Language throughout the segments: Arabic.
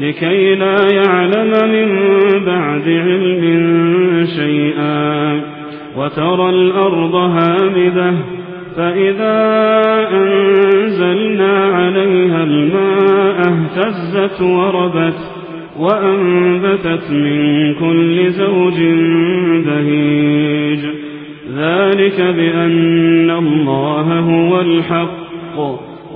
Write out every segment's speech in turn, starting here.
لكي لا يعلم من بعد علم شيئا. وترى الأرض هامدة فإذا أنزلنا عليها الماء اهتزت وربت وأنبتت من كل زوج بهيج. ذلك بأن الله هو الحق.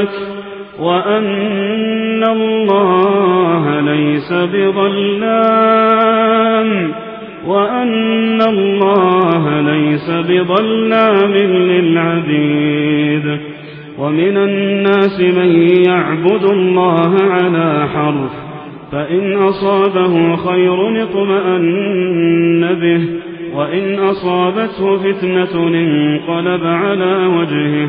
يداك وأن الله ليس بظلام وأن الله ليس بظلام للعبيد ومن الناس من يعبد الله على حرف فإن أصابه خير اطمأن به وإن أصابته فتنة انقلب على وجهه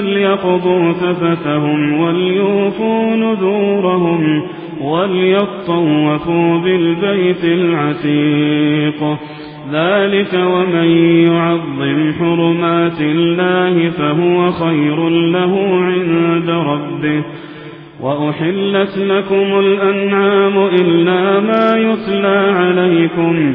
ثم ليقضوا تفتهم وليوفوا نذورهم وليطوفوا بالبيت العتيق. ذلك ومن يعظم حرمات الله فهو خير له عند ربه. وأحلت لكم الأنعام إلا ما يتلى عليكم.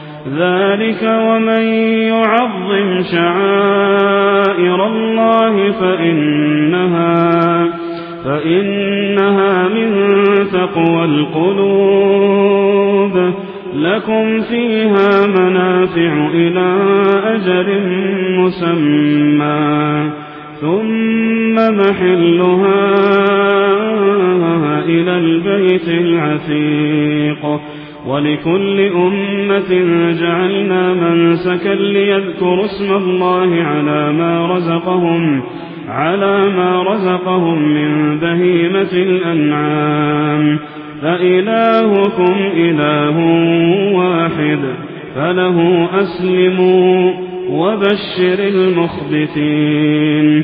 ذلك ومن يعظم شعائر الله فإنها فإنها من تقوى القلوب لكم فيها منافع إلى أجل مسمى ثم محلها إلى البيت العتيق ولكل أمة جعلنا منسكا ليذكروا اسم الله على ما رزقهم على ما رزقهم من بهيمة الأنعام. فإلهكم إله واحد فله أسلموا وبشر المخبتين.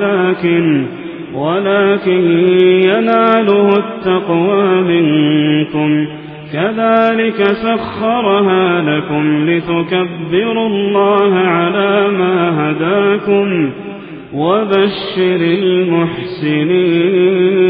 ولكن ولكن يناله التقوى منكم. كذلك سخرها لكم لتكبروا الله على ما هداكم وبشر المحسنين.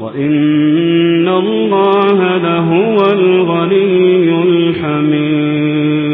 وإن الله لهو الغني الحميد